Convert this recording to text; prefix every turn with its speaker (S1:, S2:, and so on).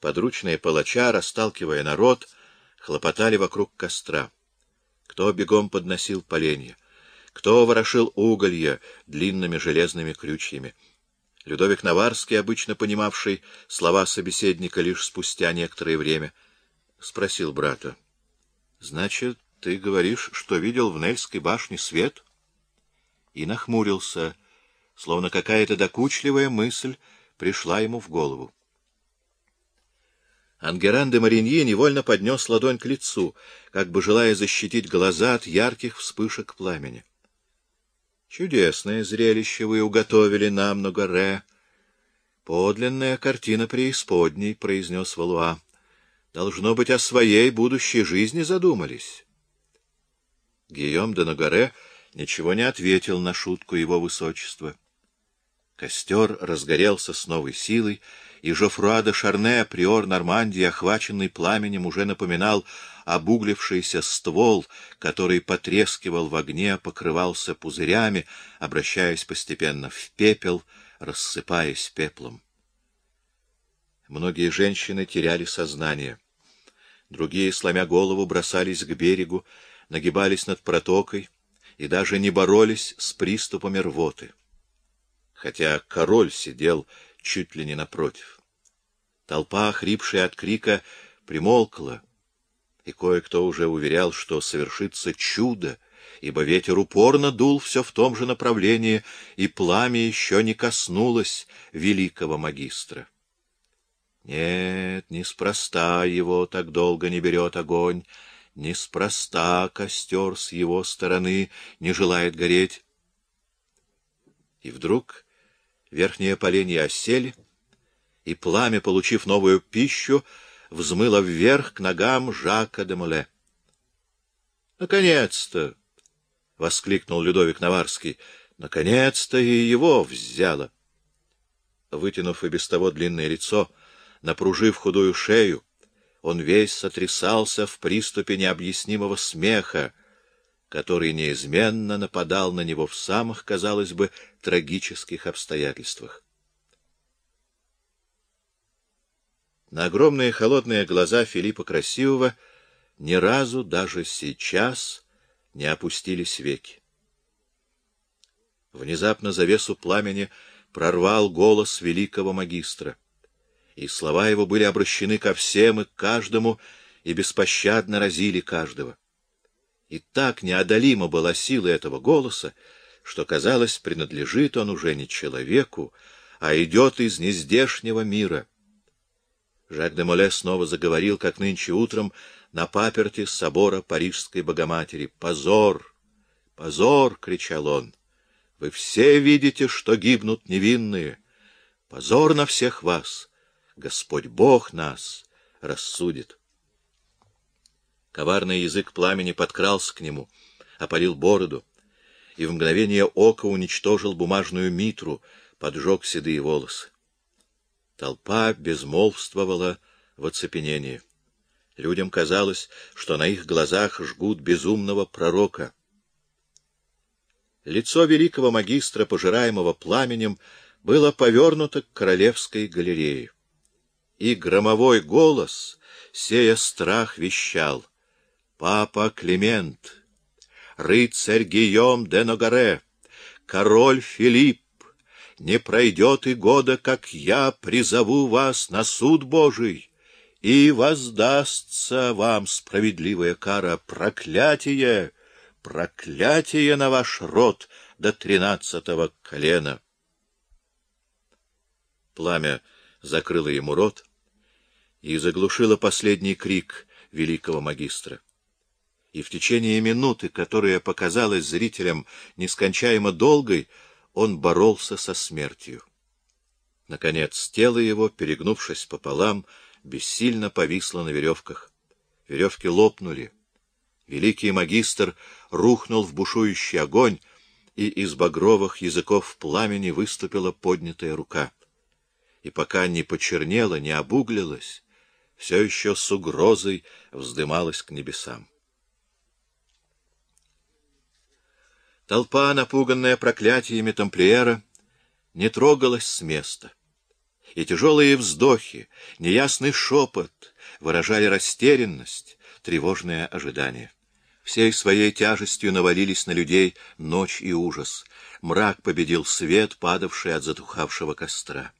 S1: Подручные палача, расталкивая народ, хлопотали вокруг костра. Кто бегом подносил поленья, кто ворошил уголья длинными железными крючьями. Людовик Наварский, обычно понимавший слова собеседника лишь спустя некоторое время, спросил брата. — Значит, ты говоришь, что видел в Нельской башне свет? И нахмурился, словно какая-то докучливая мысль пришла ему в голову. Ангеран де Мариньи невольно поднес ладонь к лицу, как бы желая защитить глаза от ярких вспышек пламени. — Чудесное зрелище вы уготовили нам, Ногаре. — Подлинная картина преисподней, — произнес Валуа. — Должно быть, о своей будущей жизни задумались. Гийом де Ногаре ничего не ответил на шутку его высочества. Костер разгорелся с новой силой, и Жофруа де Шарне, приор Нормандии, охваченный пламенем, уже напоминал обуглившийся ствол, который потрескивал в огне, покрывался пузырями, обращаясь постепенно в пепел, рассыпаясь пеплом. Многие женщины теряли сознание. Другие, сломя голову, бросались к берегу, нагибались над протокой и даже не боролись с приступами рвоты. Хотя король сидел чуть ли не напротив. Толпа, хрипшая от крика, примолкла, и кое-кто уже уверял, что совершится чудо, ибо ветер упорно дул все в том же направлении, и пламя еще не коснулось великого магистра. Нет, неспроста его так долго не берет огонь, неспроста костер с его стороны не желает гореть. И вдруг верхние поленья осели, и пламя, получив новую пищу, взмыло вверх к ногам Жака де Моле. «Наконец-то!» — воскликнул Людовик Наварский. «Наконец-то и его взяло!» Вытянув и без того длинное лицо, напружив худую шею, он весь сотрясался в приступе необъяснимого смеха, который неизменно нападал на него в самых, казалось бы, трагических обстоятельствах. На огромные холодные глаза Филиппа Красивого ни разу даже сейчас не опустились веки. Внезапно завесу пламени прорвал голос великого магистра и слова его были обращены ко всем и к каждому, и беспощадно разили каждого. И так неодолима была сила этого голоса, что, казалось, принадлежит он уже не человеку, а идет из нездешнего мира. Жак де Моле снова заговорил, как нынче утром, на паперти собора Парижской Богоматери. «Позор! Позор!» — кричал он. «Вы все видите, что гибнут невинные. Позор на всех вас!» Господь Бог нас рассудит. Коварный язык пламени подкрался к нему, опалил бороду, и в мгновение ока уничтожил бумажную митру, поджег седые волосы. Толпа безмолвствовала в оцепенении. Людям казалось, что на их глазах жгут безумного пророка. Лицо великого магистра, пожираемого пламенем, было повернуто к королевской галерее и громовой голос, сея страх, вещал. «Папа Климент, рыцарь Гийом де Ногаре, король Филипп, не пройдет и года, как я призову вас на суд Божий, и воздастся вам справедливая кара, проклятие, проклятие на ваш род до тринадцатого колена». Пламя закрыло ему рот, и заглушила последний крик великого магистра. И в течение минуты, которая показалась зрителям нескончаемо долгой, он боролся со смертью. Наконец, тело его, перегнувшись пополам, бессильно повисло на веревках. Веревки лопнули. Великий магистр рухнул в бушующий огонь, и из багровых языков пламени выступила поднятая рука. И пока не почернела, не обуглилась, все еще с угрозой вздымалась к небесам. Толпа, напуганная проклятиями тамплиера, не трогалась с места, и тяжелые вздохи, неясный шепот выражали растерянность, тревожное ожидание. Всей своей тяжестью навалились на людей ночь и ужас. Мрак победил свет, падавший от затухавшего костра.